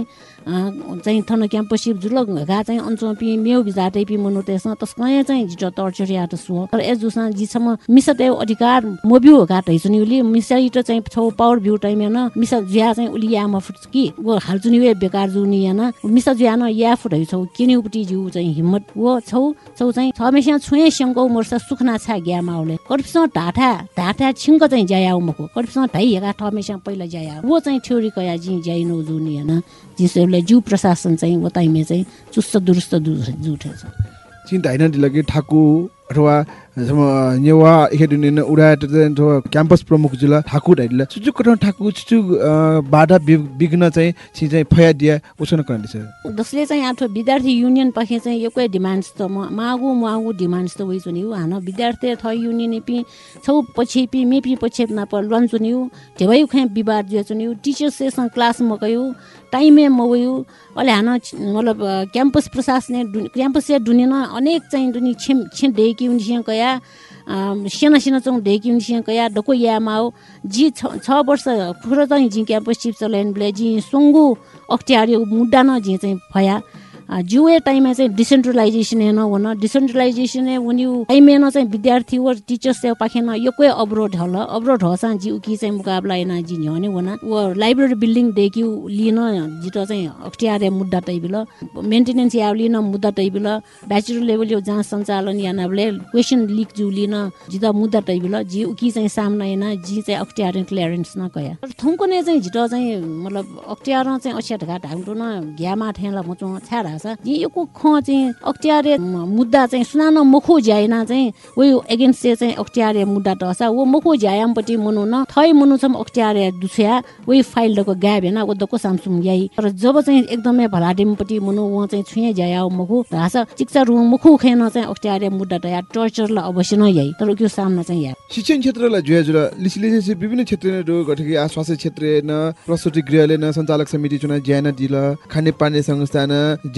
चाहिँ थन क्याम्पसिप जुल घा चाहिँ पि मेउ बिजाटे पि मनु तेस तस्कय चाहिँ जिट तर्चरी त सु तर एज जुसा जिसम्म मिसते अधिकार मोबिउ घा तैसु नि उली मिसाइट चाहिँ छौ पावर भ्यू टाइम न मिसा ज्या चाहिँ उली या म फुट कि वो हाल्चु नि बेकार जु नि याना मिसा ज्या न या फुट छौ किनि उपटी जिउ चाहिँ हिम्मत वो छौ छौ चाहिँ छमेस्या छुए स्याङको मोर्सा सुखना छ ग्या माउले कर्पिसँग ढाठा ढाठा छिङ्क चाहिँ ज्याया मको कर्पिसँग ढाइ हेगा ठमेस्या पहिला ज्याया। वो चाहिँ थ्योरी कया जि ज्याइनो जु नि याना। जिसले जिउ प्रशासन चाहिँ वताइमे चाहिँ चुस्त दुरुस्त जुठेछ। चिन्ता होइन दिलगे ठाकु अथवा नेवा एकेडमी उडा क्याम्पस प्रमुख जिल्ला ठाकु ढाइला सुचु कठन ठाकु सुचु बाधा विघ्न चाहिँ छि चाहिँ फया दिया गर्ने छ। जसले चाहिँ आठो विद्यार्थी युनियन पाखे चाहिँ एकै डिमान्ड्स त म मागु मागु डिमान्ड्स त वइ चुनि हान विद्यार्थी थ युनियन पि छौ पछि पि मेपि पछि ना पर लन चुनि ढेवै खे विवाद जे चुनि टिचर सेसन क्लास म गयो। टाइमे म वयो अहिले हान मतलब क्याम्पस प्रशासन क्याम्पस डुने अनेक चाहिँ दुनि छेम छे डेकी उनी कया सेना सेना चौँ ढेकी उनी कया डको माओ जी छ वर्ष खुर चाहिँ जी क्याम्पस चिप चलाइन ब्ले जी सुङ्गु अख्तियार मुद्दा न जी चाहिँ आ, जुए टाइममा चाहिँ डिसेन्ट्रलाइजेसन हेर्न हुन डिसेन्ट्रलाइजेसन उनी टाइमेन चाहिँ विद्यार्थी व टीचर्स से पाखेन। यो कोही अवरोध हल। अवरोध हसा जी उकी चाहिँ मुकाबला हेन जी न्ह्यने हुन। व लाइब्रेरी बिल्डिङ देखि लिन जित चाहिँ अख्तियार मुद्दा टैबिल मेन्टेनेन्स या लिन मुद्दा टैबिल ब्याचलर लेभल यो जाँच सञ्चालन यानाले क्वेसन लिक जु लिन जित मुद्दा टैबिल जी उकी चाहिँ सामना हेन जी चाहिँ अख्तियार क्लियरेन्स न कया चाहिँ झिट चाहिँ मतलब अख्तियार चाहिँ असिया ढका ढाक्टो न घ्यामा ठेला मचो छ्याड जी यो ख चाहिँ अख्तियारे मुद्दा चाहिँ सुनान मुखो ज्याएन चाहिँ वो एगेन्स्ट चाहिँ अख्तियारे मुद्दा हसा वो मुखो ज्यायामपट्टि मुनु न थै मुनु छम अख्तियारे दुछ्या वही फाइल दको ग्याब हेन वो दको सामसुङ याई। तर जब चाहिँ एकदमै भलाडेमपट्टि मुनु उहाँ चाहिँ छुए ज्याया मुखु हासा चिक्सा रु मुखु खेन चाहिँ अख्तियारे मुद्दा त या टर्चरलाई अवश्य न याई। तर त्यो सामना चाहिँ या शिक्षण क्षेत्रलाई जुया लिसिले चाहिँ विभिन्न क्षेत्र रो गठकी आ स्वास्थ्य क्षेत्र न प्रस्तुति गृहले न सञ्चालक समिति चुना ज्यान दिल खाने पानी संस्था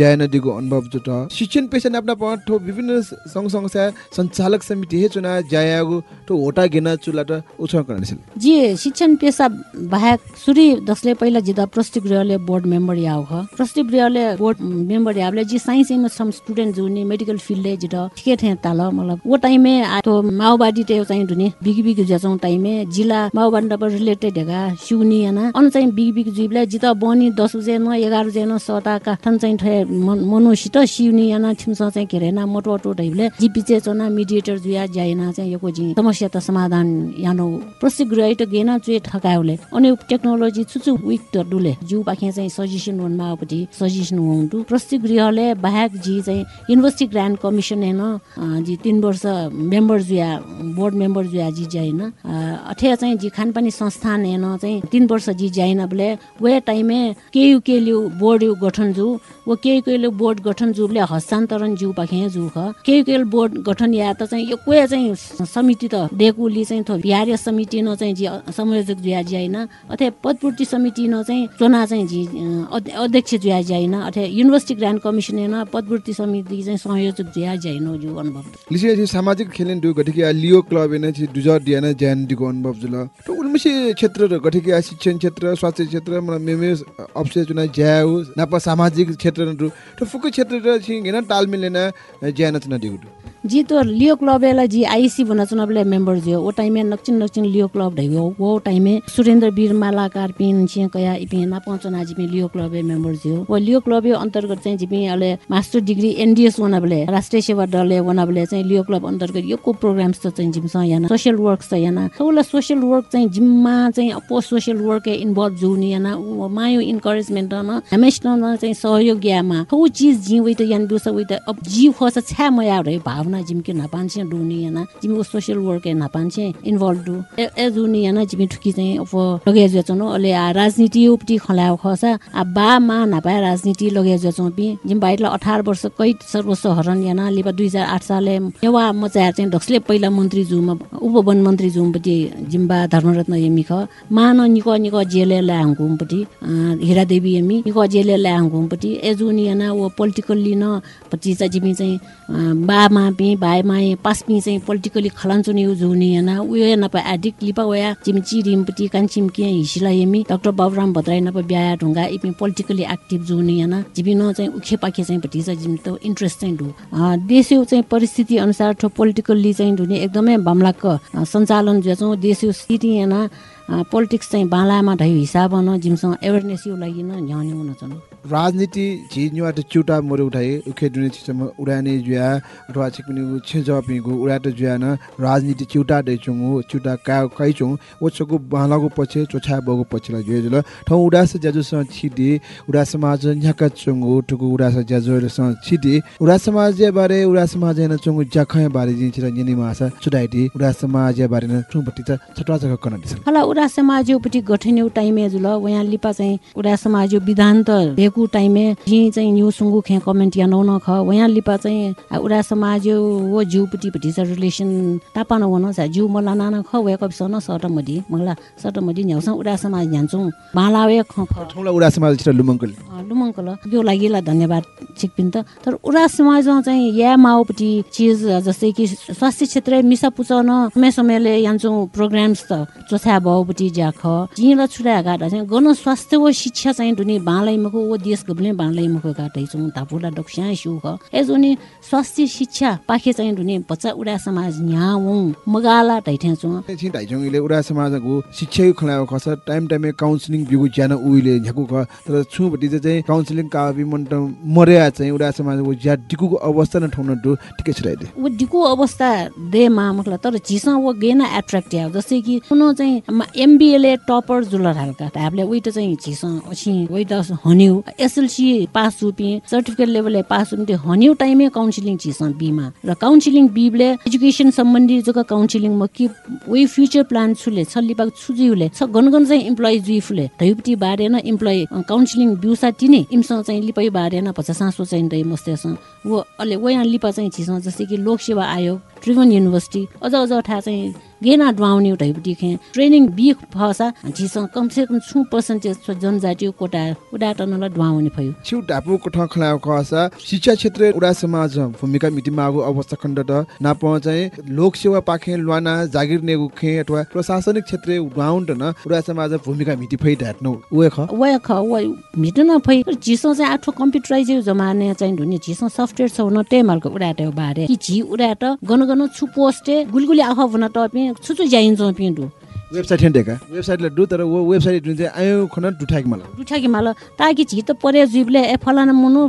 न ज्यान दिगो अनुभव जुट शिक्षण पेसा नाप्ना पठो विभिन्न सङ्घ संस्था सञ्चालक समिति हे चुना ज्यायागु तो होटा गेना चुला त उछा करनिसिल जी शिक्षण पेसा बाहेक सुरी दसले पहिला जिता प्रस्तुत गृहले बोर्ड मेम्बर याव ख प्रस्तुत गृहले बोर्ड मेम्बर यावले जी साइन्स इम सम स्टुडेन्ट जुनि मेडिकल फिल्डले जित ठिकै थे ताल मतलब वो टाइमे आतो माओवादी ते चाहिँ दुनि बिगी बिगी जचौ टाइमे जिल्ला माओवादी रिलेटेड हेगा सिउनी याना अन चाहिँ बिगी बिगी जुइबले जित बनी 10 बजे न 11 बजे न सता का थन चाहिँ ठे मनुसित सिउनी याना छिमस चाहिँ के रेना मोटो मोटो ढैबले जिपिचे चना मिडिएटर जुया जाइना चाहिँ यो जी समस्या त समाधान यानो गृह त गेना चुए ठकाउले अनि टेक्नोलोजी छुचु विक त डुले। जु पाखे चाहिँ सजेसन वन मापट्टि सजेसन हुन्टु प्रस्तुत गृहले बाहेक जी चाहिँ युनिभर्सिटी ग्रान्ड कमिसन हेन जी तिन वर्ष मेम्बर जुया बोर्ड मेम्बर जुया जी जाइन अठे चाहिँ जी खानपानी संस्थान हेन चाहिँ तिन वर्ष जी जाइन बोले। वे टाइमे केयु केलिउ बोर्ड गठन जु वो केयु केलिउ बोर्ड गठन जुले हस्तान्तरण जु पाखे जु केल बोर्ड गठन या त चाहिँ यो कोही चाहिँ समिति त डेकुली चाहिँ थो बिहार समिति न चाहिँ जी संयोजक जुया जाइन अथे पदपूर्ति समिति न चाहिँ चुना चाहिँ जी अध्य- अध्यक्ष जुया जाइन अथे युनिभर्सिटी ग्रान्ड कमिसन हेन पदपूर्ति समिति चाहिँ संयोजक जुया जाइन जो अनुभव। सामाजिक खेलेन दु गठकी आ लियो क्लब ने चाहिँ दुजा दियाना ज्यान दिगो अनुभव जुल। तो उनमेसे क्षेत्र र गठकी आ शिक्षण क्षेत्र स्वास्थ्य क्षेत्र मेमे अफसे चुना ज्याउ नापा सामाजिक क्षेत्र न तो फुक क्षेत्र र छिङ हेन तालमेल न ज्यान चुना दिगु दु जी तो लियो क्लब एला जी आईसी बना चुनावले मेंबर जो वो टाइम में नक्चिन नक्चिन लियो क्लब ढैगो वो टाइम में सुरेंद्र वीर मालाकार पिन छिया कया इपि ना पहुंचना जी में लियो क्लब मेंबर जो वो लियो क्लब अंतर्गत चाहिँ जिपि अले मास्टर डिग्री एनडीएस वनाबले राष्ट्रिय सेवा दलले वनाबले चाहिँ लियो क्लब अन्तर्गत यो को प्रोग्राम्स त चाहिँ जिम याना सोशल वर्क छ याना। सबैलाई सोशल वर्क चाहिँ जिममा चाहिँ पोस्ट सोशल वर्क इन्भल्भ जुनी उ मायो इन्करेजमेन्ट न हमेशा चाहिँ सहयोग यामा खौ चीज जी वइ त यान दुस वइ त अब जीव खस छ्या मया रे भावना जिम के नापान्छे डुनी याना। जिम वो सोशल वर्क नापान्छे इन्भल्भ डु ए जुनी याना जिम ठुकी चाहिँ अब लगे जचनो अले राजनीति उपटी खलाउ खसा आ। बा मा नापाए राजनीति लगे जचो पि जिम बाइटला 18 वर्ष कैद सर्वस्व हरण याना। लिपा 2008 साले एवा मचाएर चाहिँ ढक्सले पहिला मन्त्री जुमा उपवन मन्त्री जुमपट्टि जिम्बा धर्मरत्न यमी ख। मान निको निको जेले ल्याङ्गुमपट्टि हिरा देवी यमी। निको जेले ल्याङ्गुमपट्टि एजुनी याना वो पोलिटिकल्ली न पट्टि चाहिँ जिमी चाहिँ बा भाइ माए पासपी चाहिँ पोलिटिकली खलान्चुनी जुनी याना उयो नपा एडिक लिपा वया चिम्ची रिमपट्टि कान्छिम के हिसिला यमी डाक्टर बाबुराम भद्राई नपा ब्याया ढुङ्गा इपि पोलिटिकली एक्टिभ जुनी याना जिबी न चाहिँ उखे पाखे चाहिँ पट्टि चाहिँ जिम त इन्ट्रेस्ट चाहिँ ढु देशो चाहिँ परिस्थिति अनुसार ठो पोलिटिकल्ली चाहिँ ढुने एकदमै बमलाक सञ्चालन जो चाहिँ देशो स्थिति याना पोलिटिक्स चाहिँ बालामा ढै हिसाब न जिमसँग एवेरनेस यो लागि न न्याउने हुन चाहिँ राजनीति झिन्युवा त चुटा मोरे उठाए उखे दुने छिसम उडाने जुया अथवा छिकनि छेज पिगु उडा त जुया न राजनीति चुटा दे चुङु चुटा का काइ चुङ ओ छगु बालागु पछि चोछा बगु पछिला जुय जुल। ठौ उडा से ज्याजु स छिदि उडा समाज न्याका चुङु ठुगु उडा से ज्याजु स छिदि उडा समाज जे बारे उडा समाज न चुङु जखय बारे जिन छिरा निनि मासा सुडाइदि उडा समाज जे बारे न ठुबटी त छटवा जग कन दिस होला उडा समाजपट्टि गठन यो टाइमे जुल वहाँ लिपा चाहिँ उडा समाज विधान त भेकु टाइमे जी चाहिँ न्यु सुङ्गु खे कमेन्ट या नौन ख। वहाँ लिपा चाहिँ उडा समाज वो जिउपट्टि पट्टि चाहिँ रिलेसन तापा नहुन छ। जिउ मला नाना ख वे कपिस न मला सटमडी न्याउस उडा समाज न्यान्छौँ। बालावे ख ख। ठौला उडा समाज छिरा लुमङ्कल। लुमङ्कल। यो लागिला धन्यवाद छिकपिन त। तर उडा समाजमा चाहिँ या माओपट्टि चिज जस्तै कि स्वास्थ्य क्षेत्र मिसा पुचाउन समय समयले यान्छौँ प्रोग्राम्स त चोछा भाउ बुटी ज्या ख जिला छुरा गाडा चाहिँ गण स्वास्थ्य व शिक्षा चाहिँ दुनि बाँलाई मको व देश गबले बाँलाई मको गाटै छौँ तापुला डक्स्या सु ख एजोनी स्वास्थ्य शिक्षा पाखे चाहिँ दुनि बच्चा उडा समाज न्याउ मगाला ढैठ्या छौँ छिन धाइजङ इले उडा समाजको शिक्षा खलायो खस टाइम टाइममा काउन्सिलिङ बिगु ज्यान उइले झ्याकु ख तर छुबटी चाहिँ काउन्सिलिङ काबी मन्ट मर्या चाहिँ उडा समाजको ज्या डिकुको अवस्था न ठाउन दु ठिकै छिराइदे वो डिको अवस्था दे मामकला तर झिस वो गेन एट्र्याक्ट जस्तै कि कुनो चाहिँ एमबिएले टपर जुलर हालका हामीले उइट चाहिँ झिस अछि वइ त हन्यु। एसएलसी पास सुपि सर्टिफिकेट लेभलले पास सुपि त्यो हन्यु टाइममै काउन्सिलिङ झिस बीमा। र काउन्सिलिङ बीले एजुकेसन सम्बन्धी काउन्सिलिङ म कि वइ फ्युचर प्लान छुले छल्लिबाग छुजिउले छ गनगन चाहिँ इम्प्लोइ जुइफुले धैपटी बारेन इम्प्लोइ काउन्सिलिङ बिउसा तिनी इमसँग चाहिँ लिपै बारेन भन्छ सासो चाहिँ दै मस्तेसँग वो अहिले वहाँ लिपा चाहिँ छिसँग जस्तै कि लोकसेवा आयोग ट्रिभन युनिभर्सिटी अझ अझ ठा चाहिँ गेना डुवाउने उठाइपट्टि खे ट्रेनिङ बी फसा झिसँग कमसे कम छु पर्सेन्टेज जनजाति कोटा उडाटनलाई डुवाउने भयो। छिउ ढापु कोठ खलायो खस शिक्षा क्षेत्र उडा समाज भूमिका मिति मागु अवस्था खण्ड त नाप चाहिँ लोक सेवा पाखे लुवाना जागिर नेगु खे अथवा प्रशासनिक क्षेत्र उडाउन्ट न उडा समाज भूमिका मिति फै ढाट्नु उए ख? वया ख व मिटन फै। झिसो चाहिँ आठो कम्प्युटराइज जमाने चाहिँ धुने झिसो सफ्टवेयर छ हुन टेमलको उडाट बारे। कि झि उडाट गन गन छु पोस्टे गुलगुली आख भन टपे 处处见一种病毒 वेबसाइट हेर्दैका वेबसाइटले डु तर वो वेबसाइट जुन चाहिँ आयो खन दुठाकी मलाई दुठाकी माल ताकि झि त परे जुइबले ए फलाना मुनु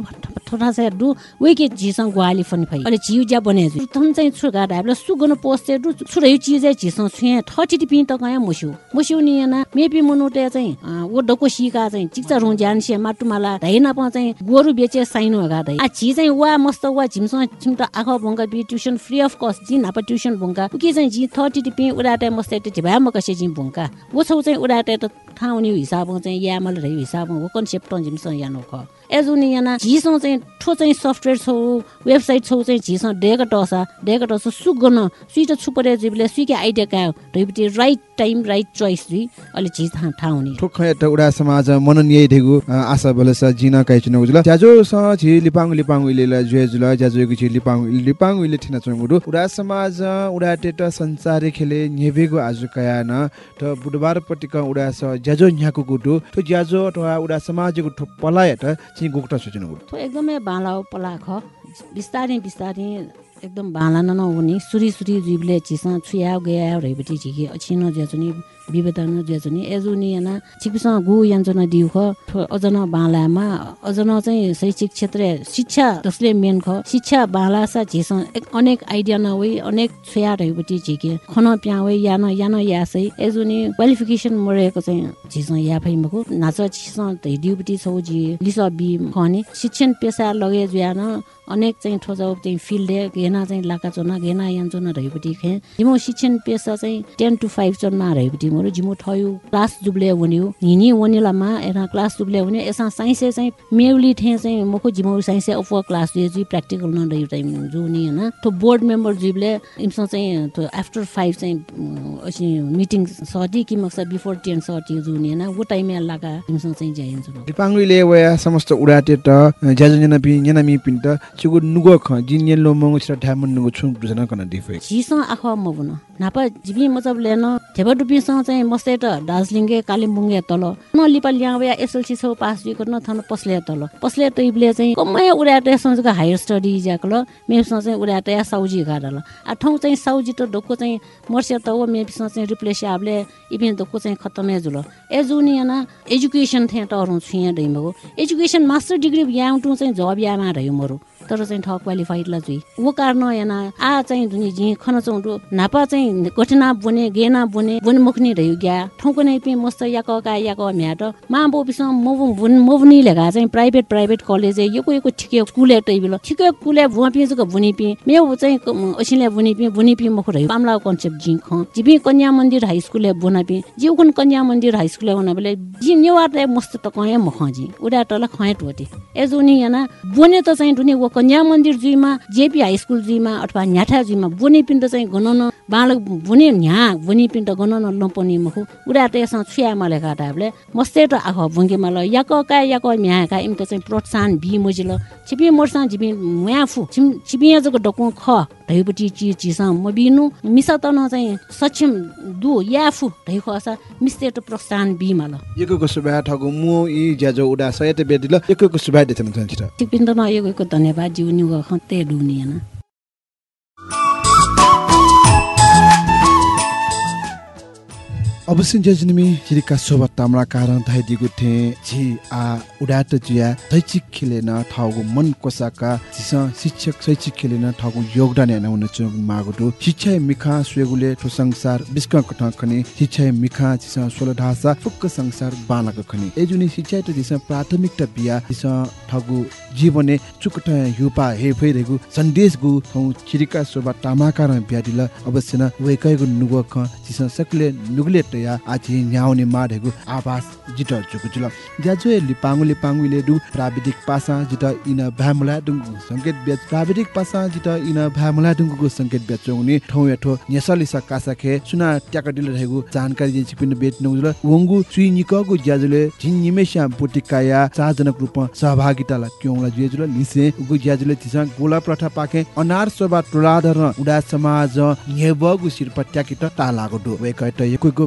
थोड़ा से डु वेके झिसँग ग्वाली फन फै अले झिउ ज्या बने जु थम चाहिँ छु गाडा हामीले सुगन पोस्टे डु छुरै चिज चाहिँ झिसँग छुए थटी पि त कया मुस्यु मुस्यु नि ना मेपी मुनुटे चाहिँ ओ डको सिका चाहिँ चिक्चा रु ज्यान से माटु माला धैना प चाहिँ गोरु बेचे साइनो गाडा आ झि चाहिँ वा मस्त वा झिमसँग छिम त आख भंगा बि ट्युसन फ्री अफ कस्ट जिन हाप ट्युसन भंगा के चाहिँ झि थटी पि उडाटे मस्ते टे भए भंगा वो छौ चाहिँ उडाटे त ठाउँ हिसाब चाहिँ यामल रह्यो हिसाब हो कन्सेप्ट जिमसँग यानो ख एजुनि याना झिसँग चाहिँ ठो चाहिँ सफ्टवेयर छौ वेबसाइट छौ चाहिँ झिसँग डेका टसा डेका टस सुक गर्न सुइट छुपरे जिबले सुइके आइडिया का ढैपटी राइट टाइम राइट चोइस दुई अलि झिज थाहा थाहा हुने ठोक त उडा समाज मननीय ढेगु आशा बलस जिना काइ चुन उजुला ज्याजो स झि लिपाङ लिपाङ इले जुए जुला ज्याजो गु झि लिपाङ लिपाङ इले थिना चुन गुडु उडा समाज उडा टेट संसारे खेले नेबेगु आज कया न त बुधबार पटिक उडा स ज्याजो न्याको गुडु त ज्याजो अथवा उडा समाजको ठो पलाय त चाहिँ गोक्टा सोच्नु एकदमै बाला पलाख बिस्तारै बिस्तारै एकदम बाला नहुने सुरी सुरी जीवले चिसा छुया गया रहेपछि झिके। अछिन ज्याचुनी विवेता न ज्याचुनी एजुनी याना छिपिसँग गु याञ्चना दिउ ख अझन बालामा अझन चाहिँ शैक्षिक क्षेत्र शिक्षा जसले मेन ख। शिक्षा बाला सा झिस अनेक आइडिया नहोइ अनेक छुया रहेपछि झिके। खन प्यावे यान यान यासै। एजुनी क्वालिफिकेसन मरेको चाहिँ झिस याफै मको नाच छिस दिउपट्टि छौ जी लिस बी खने। शिक्षण पेसा लगे ज्यान अनेक चाहिँ ठोजाउ चाहिँ फिल्डे घेना चाहिँ लाका चोना घेना यान्चोना रहेपट्टि खे। जिमो शिक्षण पेसा चाहिँ टेन टु फाइभ चनमा रहेपट्टि मोरो जिमो ठयो। क्लास जुब्ले हिनी वनिलामा एना क्लास जुब्ले वन्यो एसा साइन्से चाहिँ मेउली ठे चाहिँ मको जिमो साइन्से अफ क्लास जुए जुइ प्र्याक्टिकल न रह्यो टाइम जुनी होइन। त्यो बोर्ड मेम्बर जुइबले इमसँग चाहिँ त्यो आफ्टर फाइभ चाहिँ मिटिङ सटी कि मक्सा बिफोर टेन सटी जुनी होइन। वो टाइममा लागा इमसँग चाहिँ जाइन्छ दिपाङ्गुले वया समस्त उडाटे त ज्याजो जना पि पिन्ट चुगु नुगो ख जिन येन लो नुगु छु जुजना कन दिफे झिसँग आख म बुन नापा जिबी मतलब लेन डुबीसँग चाहिँ मस्ते त दार्जिलिङे कालिम्पोङे तल न लिपा ल्यावे एसएलसी छौ पास जुको न थन पस्ले तल पस्ले तैबले चाहिँ कमै उडाटे संजको हायर स्टडी ज्याकल मेसँग चाहिँ उडाटे या साउजी गाडल आ ठाउँ चाहिँ साउजी त ढोको चाहिँ मर्से त हो मेसँग चाहिँ रिप्लेस आबले इभेन ढोको चाहिँ खतमे जुल एजुनियाना एजुकेसन थे टरु छुया दैमगो एजुकेसन मास्टर डिग्री याउटु चाहिँ जब यामा रह्यो मरु तर चाहिँ ठ क्वालिफाइड ला जुई वो कारण याना आ चाहिँ दुनि जी खन नापा चाहिँ गठना बने गेना बने बन रह्यो ग्या। ठौको नै पे मस्त याक का याक म्याट। मा बो बिस म बुन मोबनी लेगा चाहिँ प्राइभेट प्राइभेट कलेज यको यको ठिके कुले टैबिल। ठिके कुले भुवा पिज को बुनी पि मेउ चाहिँ असिले बुनी पि बुनी पि मख रह्यो पामला कन्सेप्ट जी ख। जिबी कन्या मन्दिर हाई स्कुल बुना पि जिउ कुन कन्या मन्दिर हाई स्कुल हुन बेले जि नेवार मस्त त कहे मख जी उडा टल खय टोटी एजुनी याना बोने त चाहिँ दुनि वो कन्या मन्दिर जुइमा जेपी हाई स्कुल जुइमा अथवा न्याठा जुइमा बुने पिण्ड चाहिँ गणन बालक बुने न्या बुने पिण्ड गणन नपनी मखु। उडा त यसमा छुया मले मस्ते त आख भङ्गे मल। याक का याक म्या का चाहिँ प्रोत्साहन बि मजिल छिपि मोर्सा जिबि म्या फु छिपि जको डकु ख। ढैपट्टि चि चिसा म बिनु मिसा त न चाहिँ सक्षम दु याफु ढैखो असा मिस्ते त प्रोत्साहन बिमा ल एकको सुभा ठगु मु इ ज्याजो उडा सयते बेदिल। एकको सुभा देथन छ छिटा टिपिन त नएको धन्यवाद जिउनि ग खते डुनिएन। अवश्य जजनिमी चिरिका शोभा ताम्रा कारण धाइ दिगु थे झि आ उडाट जिया शैक्षिक खेलेन ठाउँको मन कोसाका झिस शिक्षक शैक्षिक खेलेन ठाउँको योगदान याना हुन चुन मागुटु शिक्षा मिखा स्वेगुले ठो संसार बिस्क कठ खनि। शिक्षा मिखा झिस सोल ढासा फुक्क संसार बालक खनि। ए जुनि शिक्षा त झिस प्राथमिकता बिया झिस ठाउँको जीवने चुकट युपा हे फैरेगु सन्देश गु ठौ चिरिका शोभा तामाकार ब्यादिल अवश्य न वेकैगु नुगो ख झिस सकले नुगले तया आछि न्याउने आवास जिट जुगु जुल ज्याजो लिपाङु लिपाङुले दु प्राविधिक पासा जिट इन भ्यामुला दुंगु संकेत बेच प्राविधिक पासा जिट इन भ्यामुला दुंगुको संकेत बेच उनी ठौ यठो नेसली सकासा खे सुना ट्याक दिल रहेगु जानकारी जे छिपिन बेच नउजुल वंगु सुइ निकगु ज्याजुले झिन निमेशा बुटिकाया चारजनक रूपमा सहभागिताला क्योंला ज्याजुल लिसे उगु ज्याजुले तिसा गोला प्रथा पाके अनार सभा टोलाधर उडा समाज नेबगु शिरप ट्याकिट तालागु दु वेकट यकुगु